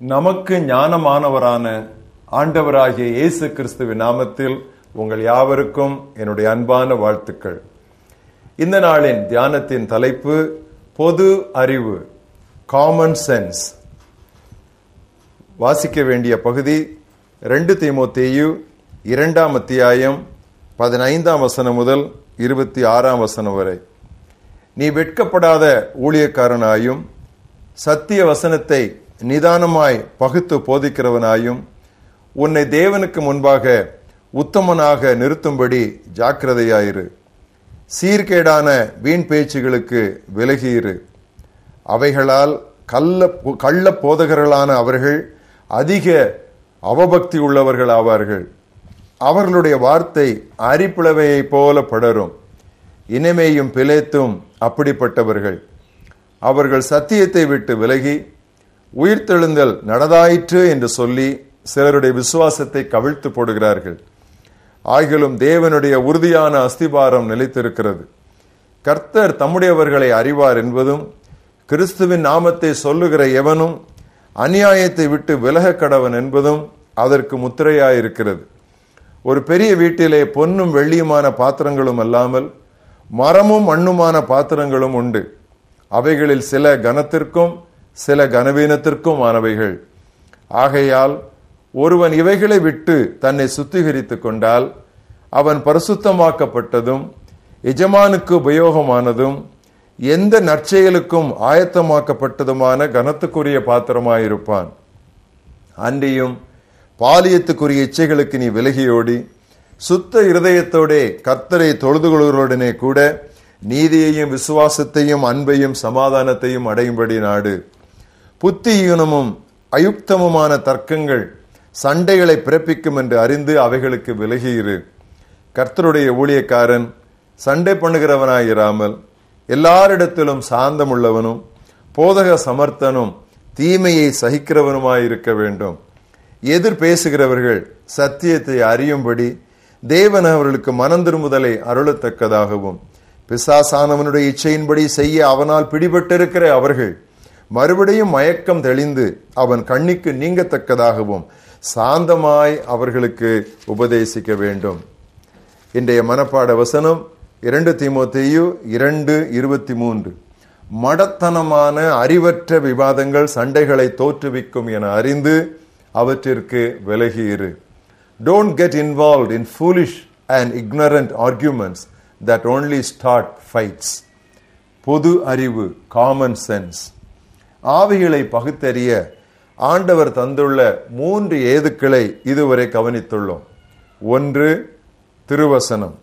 நமக்கு ஞானமானவரான ஆண்டவராகிய இயேசு கிறிஸ்துவின் நாமத்தில் உங்கள் யாவருக்கும் என்னுடைய அன்பான வாழ்த்துக்கள். இந்த நாளின் தியானத்தின் தலைப்பு பொது அறிவு காமன் சென்ஸ் வாசிக்க வேண்டிய பகுதி ரெண்டு தீமோத்தேயு இரண்டாம் அத்தியாயம் பதினைந்தாம் வசனம் முதல் இருபத்தி ஆறாம் வசனம் வரை. நீ வெட்கப்படாத ஊழியக்காரனாயும் சத்திய வசனத்தை நிதானமாய் பகுத்து போதிக்கிறவனாயும் உன்னை தேவனுக்கு முன்பாக உத்தமனாக நிறுத்தும்படி ஜாக்கிரதையாயிரு. சீர்கேடான வீண் பேச்சுகளுக்கு விலகியிரு. அவைகளால் கள்ள கள்ள போதகர்களான அவர்கள் அதிக அவபக்தி உள்ளவர்கள் ஆவார்கள். அவர்களுடைய வார்த்தை அரிப்பிளவையைப் போல படரும். இனிமேயும் பிழைத்தும் அப்படிப்பட்டவர்கள். அவர்கள் சத்தியத்தை விட்டு விலகி உயிர்த்தெழுந்தல் நடதாயிற்று என்று சொல்லி சிலருடைய விசுவாசத்தை கவிழ்த்து போடுகிறார்கள். ஆகிலும் தேவனுடைய உறுதியான அஸ்திபாரம் நிலைத்திருக்கிறது. கர்த்தர் தம்முடையவர்களை அறிவார் என்பதும் கிறிஸ்துவின் நாமத்தை சொல்லுகிற எவனும் அநியாயத்தை விட்டு விலக கடவன் என்பதும் அதற்கு முத்திரையாயிருக்கிறது. ஒரு பெரிய வீட்டிலே பொன்னும் வெள்ளியுமான பாத்திரங்களும் அல்லாமல் மரமும் மண்ணுமான பாத்திரங்களும் உண்டு. அவைகளில் சில கனத்திற்கும் சில கனவீனத்திற்கும் ஆனவைகள் ஆகையால் ஒருவன் இவைகளை விட்டு தன்னை சுத்திகரித்துக் கொண்டால் அவன் பரிசுத்தமாக்கப்பட்டதும் எஜமானுக்கு உபயோகமானதும் எந்த நற்செயலுக்கும் ஆயத்தமாக்கப்பட்டதுமான கனத்துக்குரிய பாத்திரமாயிருப்பான். அன்றியும் பாலியத்துக்குரிய இச்சைகளுக்கு நீ விலகியோடி சுத்த இருதயத்தோடே கர்த்தரை தொழுதுகொள்வர்களுடனே கூட நீதியையும் விசுவாசத்தையும் அன்பையும் சமாதானத்தையும் அடையும்படி நாடு. புத்தியீனமும் அயுக்தமுமான தர்க்கங்கள் சண்டைகளை பிறப்பிக்கும் என்று அறிந்து அவைகளுக்கு விலகியிரு. கர்த்தருடைய ஊழியக்காரன் சண்டை பண்ணுகிறவனாயிராமல் எல்லாரிடத்திலும் சாந்தமுள்ளவனும் போதக சமர்த்தனும் தீமையை சகிக்கிறவனுமாயிருக்க வேண்டும். எதிர் பேசுகிறவர்கள் சத்தியத்தை அறியும்படி தேவன் அவர்களுக்கு மனம் திரும்புதலை அருளத்தக்கதாகவும் பிசாசானவனுடைய இச்சையின்படி செய்ய அவனால் பிடிபட்டிருக்கிற அவர்கள் மறுபடியும் மயக்கம் தெளிந்து அவன் கண்ணிக்கு நீங்கத்தக்கதாகவும் சாந்தமாய் அவர்களுக்கு உபதேசிக்க வேண்டும். இன்றைய மனப்பாட வசனம் இரண்டு திமுத்தையு இரண்டு இருபத்தி மூன்று. மடத்தனமான அறிவற்ற விவாதங்கள் சண்டைகளை தோற்றுவிக்கும் என அறிந்து அவற்றிற்கு விலகியிரு don't get involve in foolish and ignorant arguments that only start fights பொது அறிவு காமன் சென்ஸ் ஆவிகளை பகுத்தறிய ஆண்டவர் தந்துள்ள மூன்று ஏதுக்களை இதுவரை கவனித்துள்ளோம். ஒன்று திருவசனம்.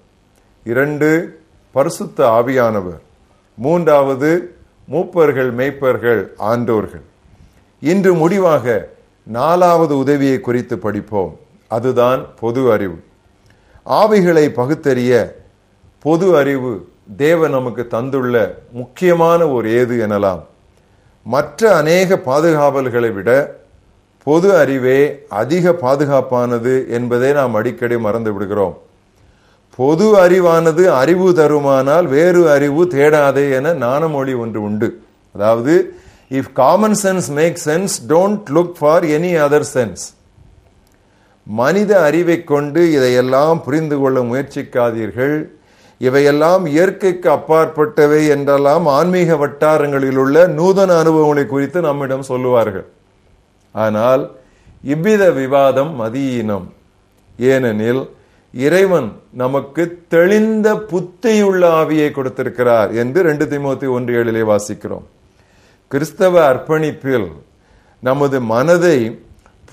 இரண்டு பரிசுத்த ஆவியானவர். மூன்றாவது மூப்பர்கள் மேய்ப்பர்கள் ஆண்டோர்கள். இன்று முடிவாக நாலாவது உதவியை குறித்து படிப்போம். அதுதான் பொது அறிவு. ஆவிகளை பகுத்தறிய பொது அறிவு தேவ நமக்கு தந்துள்ள முக்கியமான ஒரு ஏது எனலாம். மற்ற அநேக பாதுகாவல்களை விட பொது அறிவே அதிக பாதுகாப்பானது என்பதை நாம் அடிக்கடி மறந்து விடுகிறோம். பொது அறிவானது அறிவு தருமானால் வேறு அறிவு தேடாதே என நாணமொழி ஒன்று உண்டு. அதாவது if common sense make sense don't look for any other sense மனித அறிவை கொண்டு இதையெல்லாம் புரிந்து கொள்ள முயற்சிக்காதீர்கள். இவையெல்லாம் இயற்கைக்கு அப்பாற்பட்டவை என்றெல்லாம் ஆன்மீக வட்டாரங்களில் உள்ள நூதன அனுபவங்களை குறித்து நம்மிடம் சொல்லுவார்கள். ஆனால் இவ்வித விவாதம் மதியீனம். ஏனெனில் இறைவன் நமக்கு தெளிந்த புத்தியுள்ள ஆவியை கொடுத்திருக்கிறார் என்று ரெண்டு திமுத்தி ஒன்று ஏழிலே வாசிக்கிறோம். கிறிஸ்தவ அர்ப்பணிப்பில் நமது மனதை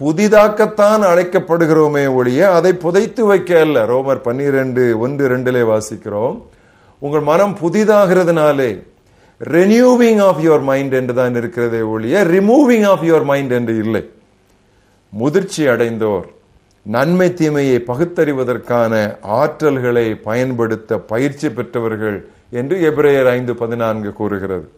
புதிதாக்கத்தான் அழைக்கப்படுகிறோமே ஒழிய அதை புதைத்து வைக்க அல்ல. ரோமர் பன்னிரெண்டு ஒன்று ரெண்டிலே வாசிக்கிறோம். உங்கள் மனம் புதிதாகிறதுனாலே ரெனியூவிங் ஆஃப் யுவர் மைண்ட் என்று தான் இருக்கிறதே ஒழிய ரிமூவிங் ஆஃப் யுவர் மைண்ட் என்று இல்லை. முதிர்ச்சி அடைந்தோர் நன்மை தீமையை பகுத்தறிவதற்கான ஆற்றல்களை பயன்படுத்த பயிற்சி பெற்றவர்கள் என்று எபிரேயர் ஐந்து பதினான்கு கூறுகிறது.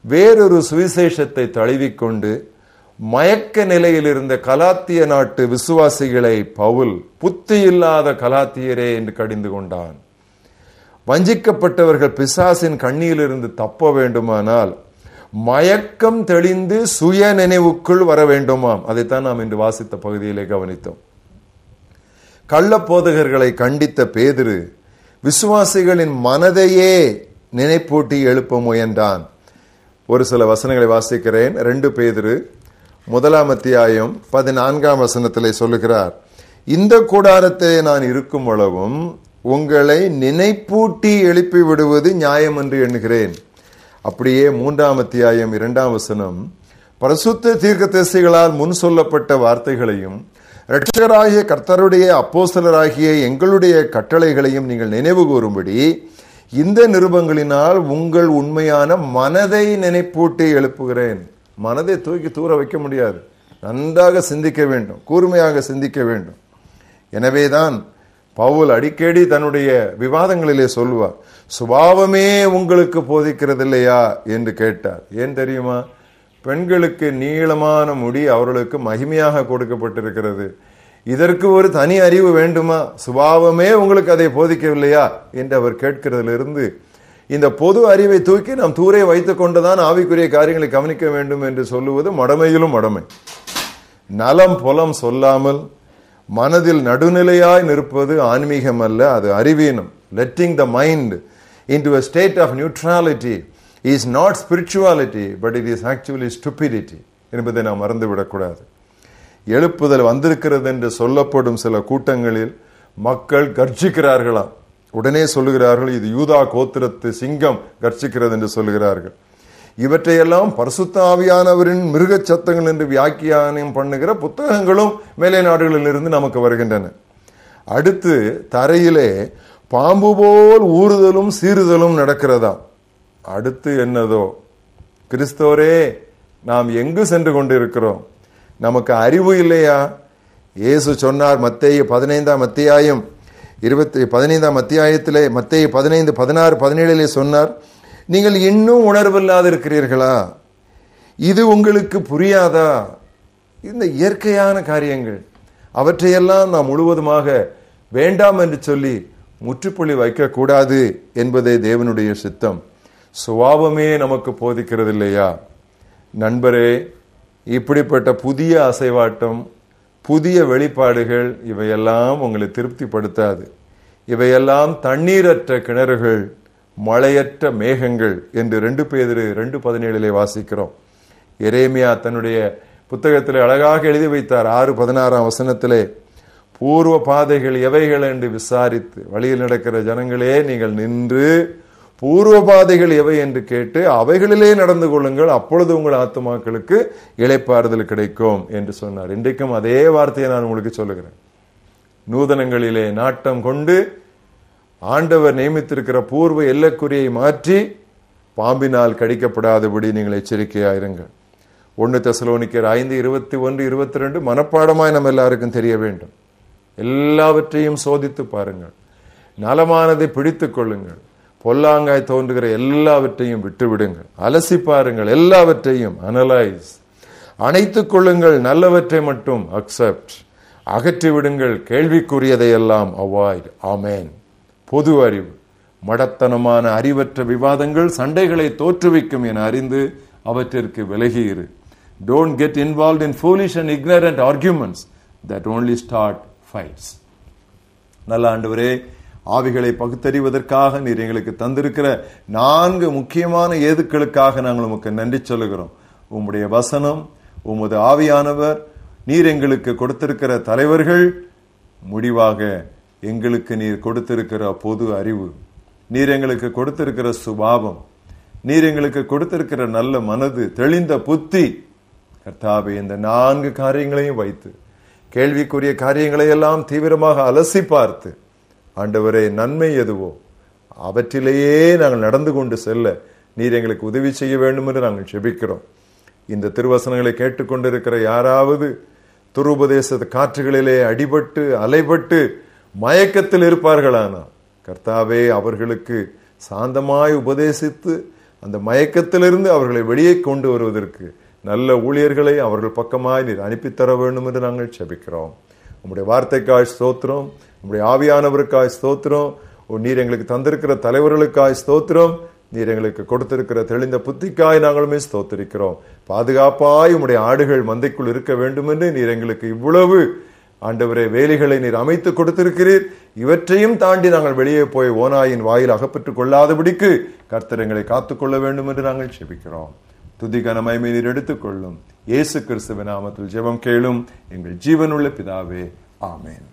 வேறொரு சுவிசேஷத்தை தழுவிக்கொண்டு மயக்க நிலையில் இருந்த கலாத்திய நாட்டு விசுவாசிகளை பவுல் புத்தி இல்லாத கலாத்தியரே என்று கடிந்து கொண்டான். வஞ்சிக்கப்பட்டவர்கள் பிசாசின் கண்ணியிலிருந்து தப்ப வேண்டுமானால் மயக்கம் தெளிந்து சுய நினைவுக்குள் வர வேண்டுமாம். அதைத்தான் நாம் இன்று வாசித்த பகுதியிலே கவனித்தோம். கள்ளப்போதகர்களை கண்டித்த பேதிரு விசுவாசிகளின் மனதையே நினைப்பூட்டி எழுப்ப முயன்றான். ஒரு சில வசனங்களை வாசிக்கிறேன். ரெண்டு பேதிரு முதலாம் அத்தியாயம் பதினான்காம் வசனத்தில் சொல்லுகிறார் இந்த கூடாரத்தை நான் இருக்கும் அளவும் உங்களை நினைப்பூட்டி எழுப்பி விடுவது நியாயம் என்று எண்ணுகிறேன். அப்படியே மூன்றாம் அத்தியாயம் இரண்டாம் வசனம் பரிசுத்த தீர்க்கதரிசிகளால் முன் சொல்லப்பட்ட வார்த்தைகளையும் இரட்சகராகிய கர்த்தருடைய அப்போஸ்தலராகிய எங்களுடைய கட்டளைகளையும் நீங்கள் நினைவு கூறும்படி இந்த நிருபங்களினால் உங்கள் உண்மையான மனதை நினைப்பூட்டி எழுப்புகிறேன். மனதை தூக்கி தூர வைக்க முடியாது. நன்றாக சிந்திக்க வேண்டும். கூர்மையாக சிந்திக்க வேண்டும். எனவேதான் பவுல் அடிக்கடி தன்னுடைய விவாதங்களிலே சொல்லுவார் சுபாவமே உங்களுக்கு போதிக்கிறது இல்லையா என்று கேட்டார். ஏன் தெரியுமா? பெண்களுக்கு நீளமான முடி அவர்களுக்கு மகிமையாக கொடுக்கப்பட்டிருக்கிறது. இதற்கு ஒரு தனி அறிவு வேண்டுமா? சுபாவமே உங்களுக்கு அதை போதிக்கவில்லையா? என்று அவர் கேட்கிறதிலிருந்து இந்த பொது அறிவை தூக்கி நாம் தூரே வைத்துக் கொண்டுதான் ஆவிக்குரிய காரியங்களை கவனிக்க வேண்டும் என்று சொல்லுவது மடமையிலும் மடமை. நலம் புலம் சொல்லாமல் மனதில் நடுநிலையாய் நிற்பது ஆன்மீகம் அல்ல அது அறிவீனம். Letting the mind into a state of neutrality is not spirituality but it is actually stupidity என்பதை நாம் மறந்துவிடக்கூடாது எழுப்புதல் வந்திருக்கிறது என்று சொல்லப்படும் சில கூட்டங்களில் மக்கள் கர்ஜிக்கிறார்களாம். உடனே சொல்லுகிறார்கள் இது யூதா கோத்திரத்து சிங்கம் கர்ச்சிக்கிறது என்று சொல்லுகிறார்கள். இவற்றையெல்லாம் பரிசுத்த ஆவியானவரின் மிருக சத்தங்கள் என்று வியாக்கியானம் பண்ணுகிற புத்தகங்களும் மேலை நாடுகளில் இருந்து நமக்கு வருகின்றன. அடுத்து தரையிலே பாம்பு போல் ஊறுதலும் சீறுதலும் நடக்கிறதா? அடுத்து என்னதோ? கிறிஸ்தவரே நாம் எங்கு சென்று கொண்டிருக்கிறோம்? நமக்கு அறிவு இல்லையா? இயேசு சொன்னார் மத்திய பதினைந்தாம் அத்தியாயம் இருபத்தி பதினைந்தாம் அத்தியாயத்திலே மத்திய பதினைந்து பதினாறு பதினேழிலே சொன்னார் நீங்கள் இன்னும் உணர்வில்லாது இருக்கிறீர்களா? இது உங்களுக்கு புரியாதா? இந்த இயற்கையான காரியங்கள் அவற்றையெல்லாம் நாம் முழுவதுமாக வேண்டாம் என்று சொல்லி முற்றுப்புள்ளி வைக்கக்கூடாது என்பதே தேவனுடைய சித்தம். சுவாபமே நமக்கு போதிக்கிறது இல்லையா நண்பரே இப்படிப்பட்ட புதிய அசைவாட்டம் புதிய வெளிப்பாடுகள் இவையெல்லாம் உங்களை திருப்திப்படுத்தாது. இவையெல்லாம் தண்ணீரற்ற கிணறுகள் மழையற்ற மேகங்கள் என்று ரெண்டு பேர் ரெண்டு பதினேழிலே வாசிக்கிறோம். எரேமியா தன்னுடைய புத்தகத்தில் அழகாக எழுதி வைத்தார் ஆறு பதினாறாம் வசனத்திலே பூர்வ பாதைகள் எவைகள்? என்று விசாரித்து வழியில் நடக்கிற ஜனங்களே நீங்கள் நின்று பூர்வ பாதைகள் எவை என்று கேட்டு அவைகளிலே நடந்து கொள்ளுங்கள். அப்பொழுது உங்கள் ஆத்மாக்களுக்கு இழைப்பாறுதல் கிடைக்கும் என்று சொன்னார். இன்றைக்கும் அதே வார்த்தையை நான் உங்களுக்கு சொல்லுகிறேன். நூதனங்களிலே நாட்டம் கொண்டு ஆண்டவர் நியமித்திருக்கிற பூர்வ எல்லக்குறியை மாற்றி பாம்பினால் கடிக்கப்படாதபடி நீங்கள் எச்சரிக்கையாயிருங்கள் ஒன்று தெசலோனிக்கர் ஐந்து இருபத்தி ஒன்று இருபத்தி ரெண்டு மனப்பாடமாய் நம்ம எல்லாருக்கும் தெரிய வேண்டும். எல்லாவற்றையும் சோதித்து பாருங்கள். நலமானதை பிடித்துக் கொள்ளுங்கள். பொல்லாங்காய் தோன்றுகிற எல்லாவற்றையும் விட்டுவிடுங்கள். அலசி பாருங்கள் எல்லாவற்றையும் அனலைஸ் அணைத்துக் கொள்ளுங்கள் நல்லவற்றை மட்டும் அக்செப்ட் அகற்றி விடுங்கள் கேள்விக்குரியதையெல்லாம் அவாய்ட் ஆமேன். பொது அறிவு. மடத்தனமான அறிவற்ற விவாதங்கள் சண்டைகளை தோற்றுவிக்கும் என அறிந்து அவற்றிற்கு விலகியிரு don't get involve in foolish and ignorant arguments that only start fights நல்ல ஆண்டவரே ஆவிகளை பகுத்தறிவதற்காக நீர் எங்களுக்கு தந்திருக்கிற நான்கு முக்கியமான ஏதுக்களுக்காக நாங்கள் உமக்கு நன்றி சொல்லுகிறோம். உம்முடைய வசனம் உமது ஆவியானவர் நீர் எங்களுக்கு கொடுத்திருக்கிற தலைவர்கள் முடிவாக எங்களுக்கு நீர் கொடுத்திருக்கிற பொது அறிவு நீர் எங்களுக்கு கொடுத்திருக்கிற சுபாவம் நீர் எங்களுக்கு கொடுத்திருக்கிற நல்ல மனது தெளிந்த புத்தி. கர்த்தாவை இந்த நான்கு காரியங்களையும் வைத்து கேள்விக்குரிய காரியங்களை எல்லாம் தீவிரமாக அலசி பார்த்து ஆண்டவரே நன்மை எதுவோ? அவற்றிலேயே நாங்கள் நடந்து கொண்டு செல்ல நீர் எங்களுக்கு உதவி செய்ய வேண்டும் என்று நாங்கள் செபிக்கிறோம் இந்த திருவசனங்களை கேட்டுக்கொண்டிருக்கிற யாராவது துருபதேச காற்றுகளிலே அடிபட்டு அலைபட்டு மயக்கத்தில் இருப்பார்களானால் கர்த்தாவே அவர்களுக்கு சாந்தமாய் உபதேசித்து அந்த மயக்கத்திலிருந்து அவர்களை வெளியே கொண்டு வருவதற்கு நல்ல ஊழியர்களை அவர்கள் பக்கமாய் நீர் அனுப்பித்தர வேண்டும் என்று நாங்கள் செபிக்கிறோம் உங்களுடைய வார்த்தைக்காய் ஸ்தோத்திரம். உங்களுடைய ஆவியானவருக்காய் ஸ்தோத்திரம். நீர் எங்களுக்கு தந்திருக்கிற தலைவர்களுக்காய் ஸ்தோத்திரம். நீர் எங்களுக்கு கொடுத்திருக்கிற தெளிந்த புத்திக்காய் நாங்களுமே ஸ்தோத்திருக்கிறோம். பாதுகாப்பாய் உம்முடைய ஆடுகள் மந்தைக்குள் இருக்க வேண்டும் என்று நீர் எங்களுக்கு இவ்வளவு ஆண்டவரே வேலைகளை நீர் அமைத்து கொடுத்திருக்கிறீர். இவற்றையும் தாண்டி நாங்கள் வெளியே போய் ஓனாயின் வாயில் அகப்பட்டுக் கொள்ளாதபடிக்கு கர்த்தர் எங்களை காத்துக்கொள்ள வேண்டும் என்று நாங்கள் செபிக்கிறோம். துதி கனமைமை நீர் எடுத்துக்கொள்ளும். இயேசு கிறிஸ்துவ நாமத்தில் ஜெபம் கேளும். எங்கள் ஜீவனுள்ள பிதாவே ஆமேன்.